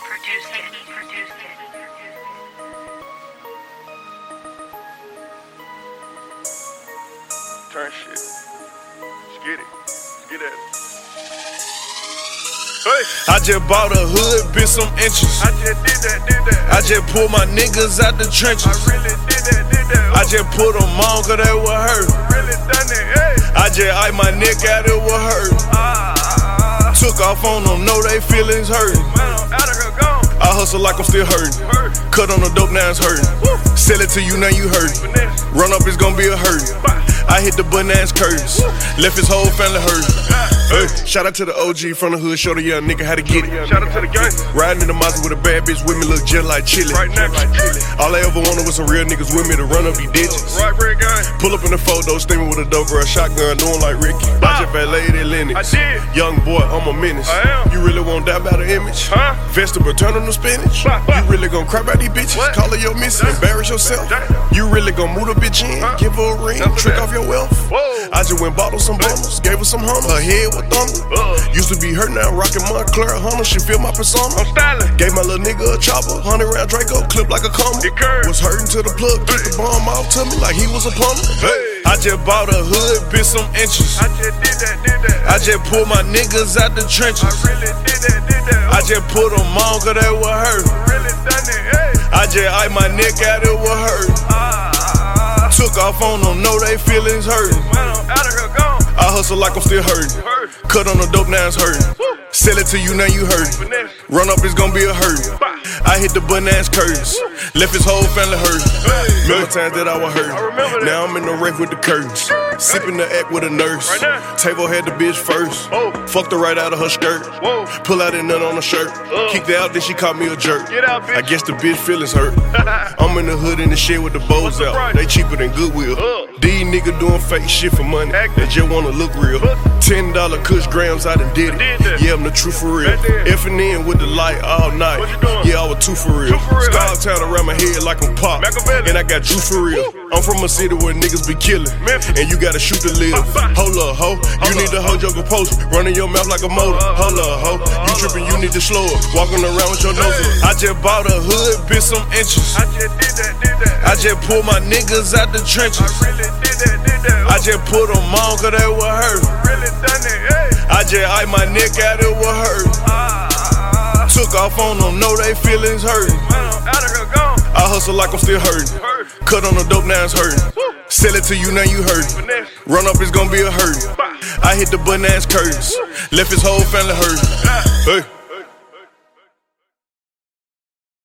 produced it. He produced it. Turn shit. Let's get it. Let's get at it. Hey, I just bought a hood, bitch, some inches. I just did that, did that. I just pulled my niggas out the trenches. I really did that, did that. I just put them on, cause they were hurt. really done it. Hey, I just eye my neck out, it was hurt. ah, Took off on them, know they feelings hurt. Gone. I hustle like I'm still hurting. Hurt. Cut on the dope, now it's hurting. Sell it to you, now you hurting. Run up, it's gonna be a hurt. I hit the button ass curtains. Left his whole family hurting. Hey, shout out to the OG from the hood, show the young nigga how to get it. Shout out to the gang. Riding in the Mazda with a bad bitch with me, look just like chili. Right now, like. All I ever wanted was some real niggas with me to run up these ditches. Right, red gang. Pull up in the photo, steaming with a dope girl, shotgun, doing like Ricky. I just valeted at Lenox. I did. Young boy, I'm a menace. I am. You really won't die about the image? Huh? Vegetable, turn on the spinach. You really gon' cry about these bitches? What? Call her your missus, Damn. embarrass yourself? Damn. You really gon' move the bitch in, Huh? give her a ring, trick that. off your wealth? Whoa. I just went her some bundles, gave her some hunters. Her head was thunder. Uh. Used to be hurt now, rockin' Moncler Hunter. She feel my persona. I'm styling. Gave my little nigga a chopper, hundred round Draco, clip like a comma. It curved. Was hurting to the plug, kicked the bomb off to me like he was a plumber. Hey. I just bought a hood, bitch, some inches. I just did that, did that. I just pulled my niggas out the trenches. I really did that, did that. I just put them on, cause they were hurt. really done it. Hey, I just eye my neck out, it was hurt. ah, Took off on them, know they feelings hurting. I hustle like I'm still hurting. Hurt. Cut on the dope, now it's hurting. Sell it to you, now you hurting. Run up, it's gonna be a hurt. I hit the button ass curtains. Left his whole family hurt. Hey. Remember times that I was hurt. I. Now I'm in the wreck with the curtains. Sipping the act with a nurse. Right. Table had the bitch first. Oh. Fucked her right out of her skirt. Whoa. Pull out a nut on her shirt. Uh. Kicked her out, then she caught me a jerk. Out. I guess the bitch feelings hurt. I'm in the hood in the shit with the bows the out. price? They cheaper than Goodwill. Uh. These niggas doing fake shit for money. Acting. They just wanna look real. Look. Ten dollar kush grams, I done did it. Did. Yeah, I'm the truth for real. There. Effing in with the light all night. What you doing? Yeah, I was two for real. Two for real, Star town around my head like I'm pop. And I got juice for real. I'm from a city where niggas be killing. And you gotta shoot to live. Hold up, ho. You need to hold your composure. Running your mouth like a motor. Hold Hold up, ho. hold You tripping, you need to slow up. Walking around with your nose up. I just bought a hood, bitch, some inches. I just did that, did that. I just pulled my niggas out the trenches. I really did that, did that. I just put them on, cause they were hurt. really done it. I just eye my neck out, it was hurt. Ah. Took off on them, know they feelings hurting. I'm out of here, gone. I hustle like I'm still hurting. Hurt. Cut on the dope, now it's hurting. Sell it to you, now you hurting. Run up, it's gonna be a hurt. I hit the button ass curtains. Left his whole family hurting. Ah. Hey.